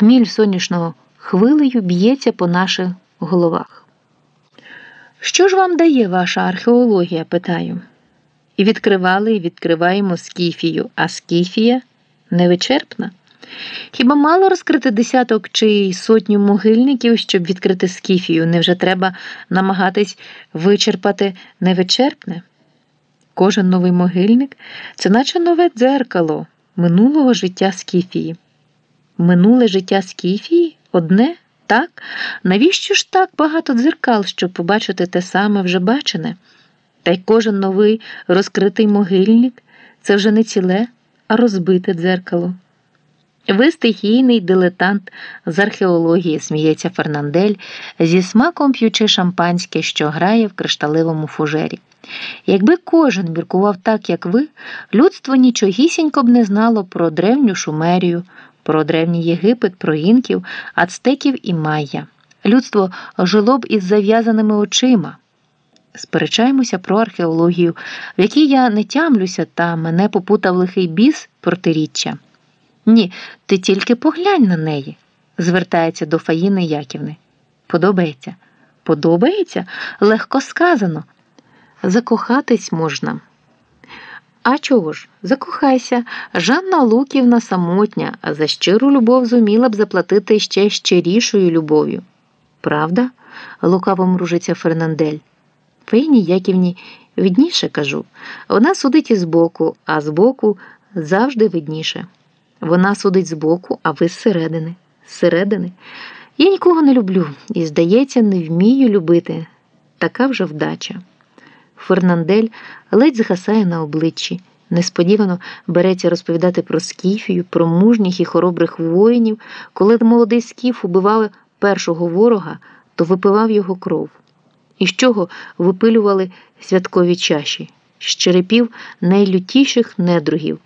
Хміль сонячного хвилею б'ється по наших головах. Що ж вам дає ваша археологія? питаю. І відкривали і відкриваємо скіфію, а скіфія невичерпна. Хіба мало розкрити десяток чи сотню могильників, щоб відкрити скіфію? Невже треба намагатись вичерпати невичерпне? Кожен новий могильник це наче нове дзеркало минулого життя Скіфії. Минуле життя Скіфії одне, так? Навіщо ж так багато дзеркал, щоб побачити те саме вже бачене? Та й кожен новий розкритий могильник це вже не ціле, а розбите дзеркало. Ви стихійний дилетант з археології, сміється Фернандель, зі смаком п'ючи шампанське, що грає в кришталевому фужері. Якби кожен міркував так, як ви, людство нічогісінько б не знало про древню Шумерію, про древній Єгипет, про інків, ацтеків і майя. Людство жило б із зав'язаними очима. Сперечаємося про археологію, в якій я не тямлюся, та мене попутав лихий біс протиріччя. Ні, ти тільки поглянь на неї, звертається до Фаїни Яківни. Подобається? Подобається? Легко сказано. Закохатись можна. А чого ж? Закохайся. Жанна Луківна самотня, а за щиру любов зуміла б заплатити ще щирішою любов'ю. Правда? лукаво мружиться Фернандель. Фаїні Яківні видніше кажу. Вона судить із боку, а збоку завжди видніше. Вона судить збоку, а ви зсередини. Зсередини. Я нікого не люблю і, здається, не вмію любити. Така вже вдача. Фернандель ледь згасає на обличчі, несподівано береться розповідати про скіфію, про мужніх і хоробрих воїнів. Коли молодий скіф убивав першого ворога, то випивав його кров. І з чого випилювали святкові чаші, з черепів найлютіших недругів,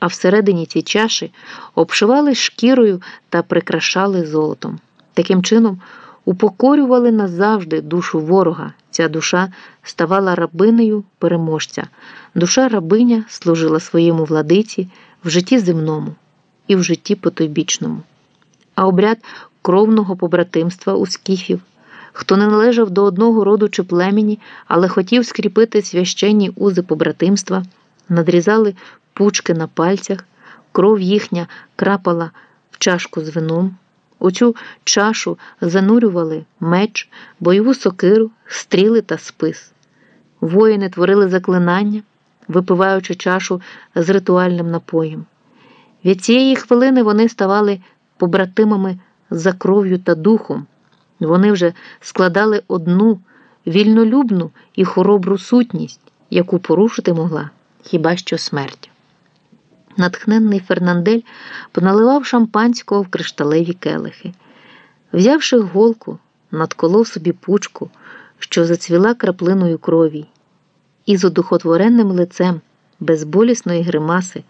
а всередині ці чаші обшивали шкірою та прикрашали золотом. Таким чином, упокорювали назавжди душу ворога. Ця душа ставала рабинею переможця. Душа рабиня служила своєму владиці в житті земному і в житті потойбічному. А обряд кровного побратимства у скіфів, хто не належав до одного роду чи племені, але хотів скріпити священні узи побратимства, надрізали пучки на пальцях, кров їхня крапала в чашку з вином. У цю чашу занурювали меч, бойову сокиру, стріли та спис. Воїни творили заклинання, випиваючи чашу з ритуальним напоєм. Від цієї хвилини вони ставали побратимами за кров'ю та духом. Вони вже складали одну вільнолюбну і хоробру сутність, яку порушити могла хіба що смерть. Натхненний Фернандель поналивав шампанського в кришталеві келихи. Взявши голку, надколов собі пучку, що зацвіла краплиною крові, і з одухотворенним лицем безболісної гримаси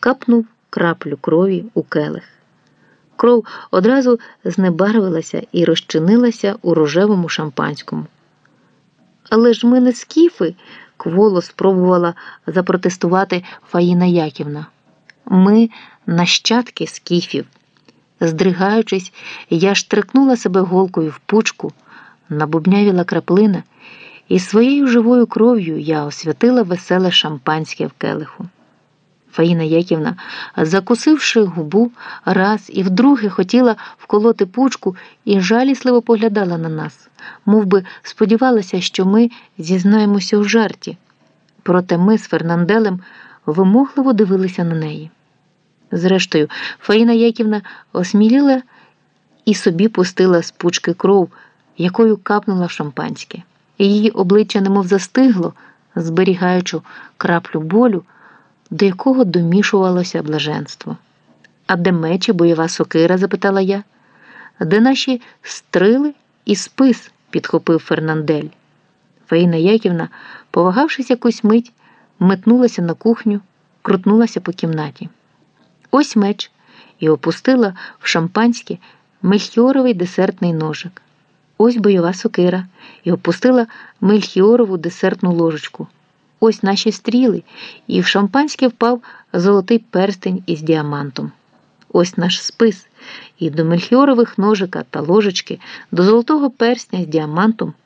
капнув краплю крові у келих. Кров одразу знебарвилася і розчинилася у рожевому шампанському. Але ж ми не скіфи, кволо спробувала запротестувати Фаїна Яківна. Ми нащадки скіфів. Здригаючись, я штрикнула себе голкою в пучку, набубнявіла краплина, і своєю живою кров'ю я освятила веселе шампанське в келиху. Фаїна Яківна, закусивши губу, раз і вдруге хотіла вколоти пучку і жалісливо поглядала на нас, мов би сподівалася, що ми зізнаємося у жарті. Проте ми з Фернанделем вимогливо дивилися на неї. Зрештою, Фаїна Яківна осміліла і собі пустила з пучки кров, якою капнула шампанське. Її обличчя немов застигло, зберігаючи краплю болю, до якого домішувалося блаженство. А де мечі, бойова сокира? запитала я. Де наші стрили і спис? підхопив Фернандель. Фаїна Яківна, повагавшись якусь мить, метнулася на кухню, крутнулася по кімнаті. Ось меч і опустила в шампанське мельхіоровий десертний ножик. Ось бойова сокира і опустила мельхіорову десертну ложечку. Ось наші стріли, і в шампанське впав золотий перстень із діамантом. Ось наш спис, і до мельхіорових ножика та ложечки, до золотого персня з діамантом